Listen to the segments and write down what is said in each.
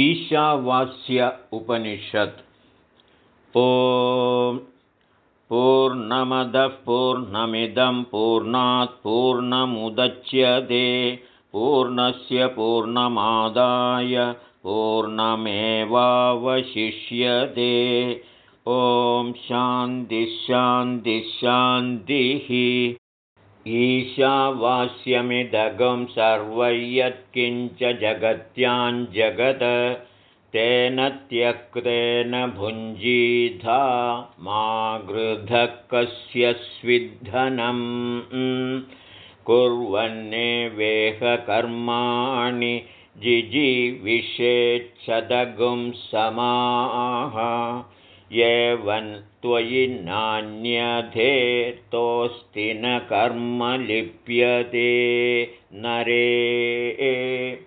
ईशावास्य उपनिषत्। ॐ पूर्णमदः पूर्णमिदं पूर्णात् पूर्णमुदच्यते पूर्णस्य पूर्णमादाय पूर्णमेवावशिष्यते। ॐ शान्तिः ईशावास्यमिदगं सर्वयत्किञ्च जगत्याञ्जगत् तेन त्यक्तेन भुञ्जीधा मा गृधः कस्य स्विद्धनम् कुर्वन्ने वेहकर्माणि जिजिविषेच्छदगुं समाः एवं त्वयि नान्यधेतोऽस्ति न कर्म लिप्यते नरे।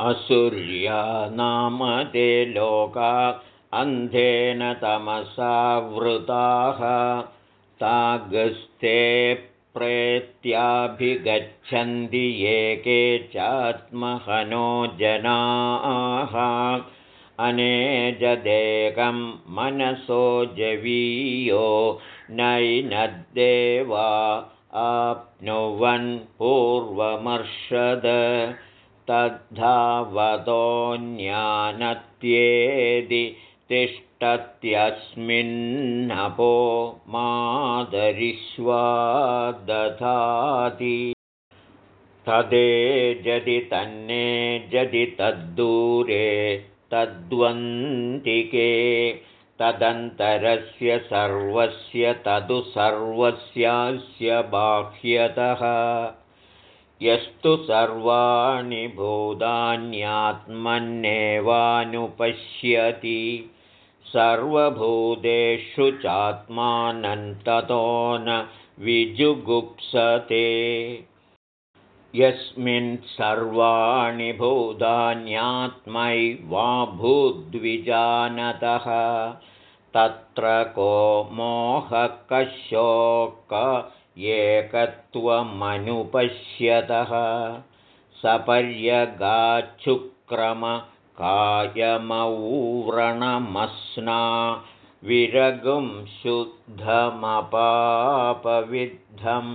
असुर्या नाम ते लोका अन्धेन तमसावृताः तागस्ते प्रेत्याभिगच्छन्ति एके चात्महनो जनाः अनेजदेकं मनसो जवीयो नैनद्देवा आप्नुवन् पूर्वमर्षद। तद्धावतोऽन्यानत्येदि तिष्ठत्यस्मिन्नपो मादरिष्वा दधाति तदेजति तन्ने जदि तद्दूरे तद्वन्तिके। तदन्तरस्य सर्वस्य तदु सर्वस्यास्य बाह्यतः। यस्तु सर्वाणि भूतान्यात्मन्येवानुपश्यति सर्वभूतेषु चात्मानन्ततो न विजुगुप्सते यस्मिन् सर्वाणि भूतान्यात्मैवा भूद्विजानतः तत्र को मोहकशोक एकत्वमनुपश्यतः सपर्यगाच्छुक्रमकायमौव्रणमस्ना विरगुं शुद्धमपापविद्धम्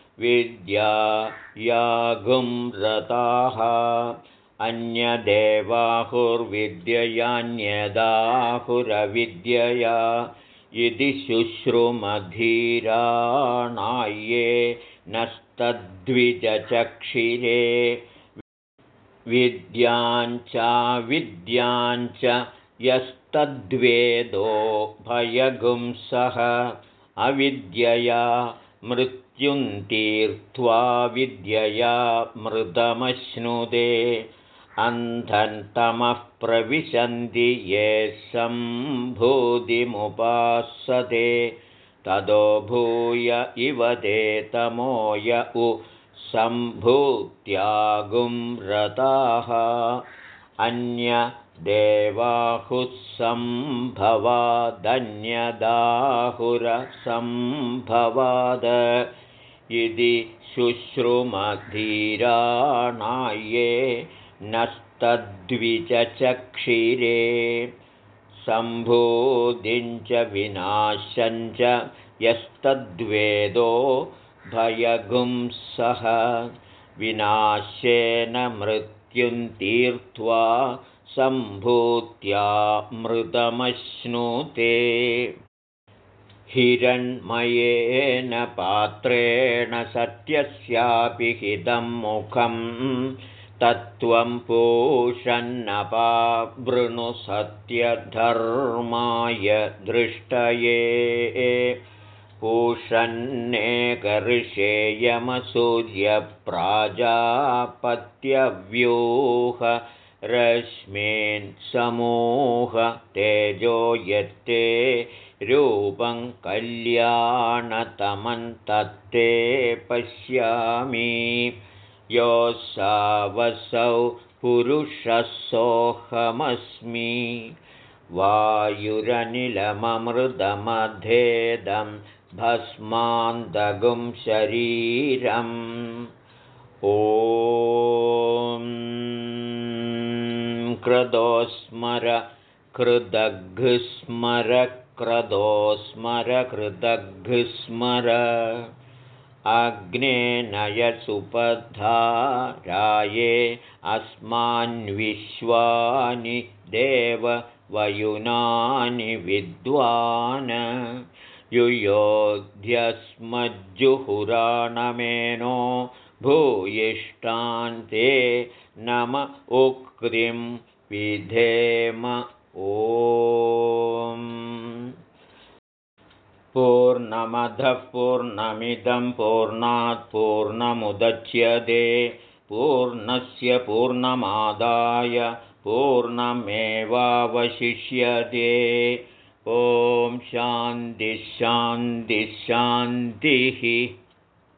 विद्या यागुं रताः अन्यदेवाहुर्विद्ययान्यदाहुरविद्यया इति शुश्रुमधीराणाये नस्तद्विजचक्षिरे। विद्याञ्चाविद्याञ्च यस्तद्वेदो भयगुंसः अविद्यया मृत् तीर्त्वा विद्यया मृदमश्नुदे अन्धन्तमः प्रविशन्ति ये सम्भूतिमुपासते तदो भूय इव ते तमोय उ सम्भूत्यागुं रताः। अन्य देवाहुस्सम्भवादन्यदाहुरसम्भवाद इति शुश्रुमधीराणाये नस्तद्विजचक्षिरे। सम्भूतिञ्च विनाशञ्च यस्तद्वेदो भयगुंसः विनाशेन मृत्युं तीर्त्वा मृतमश्नुते हिरण्मयेन पात्रेण सत्यस्यापि हिदं मुखं तत्त्वं पूषन्नपावृणुसत्यधर्माय दृष्टये। पूषन्नेकऋषेयमसूर्यप्राजापत्यव्यूह रश्मीन् समूह तेजो यत्ते रूपं कल्याणतमन्तत्ते पश्यामि। योऽसावसौ पुरुषः सोऽहमस्मि वायुरनिलममृदमधेदं भस्मान्दगुं शरीरम्। ॐ क्रदोस्मर कृदघ्स्मर क्रदोस्मर कृदघ्स्मर अग्ने नयसुपधाराये अस्मान्विश्वानि देववयुनानि विद्वान्। युयोध्यस्मज्जुहुराणमेनो भूयिष्ठान्ते नम उक्तिं विधेम ॐ। पूर्णमधः पूर्णमिदं पूर्णात् पूर्णमुदच्यते। पूर्णस्य पूर्णमादाय पूर्णमेवावशिष्यते। ॐ शान्तिः शान्तिः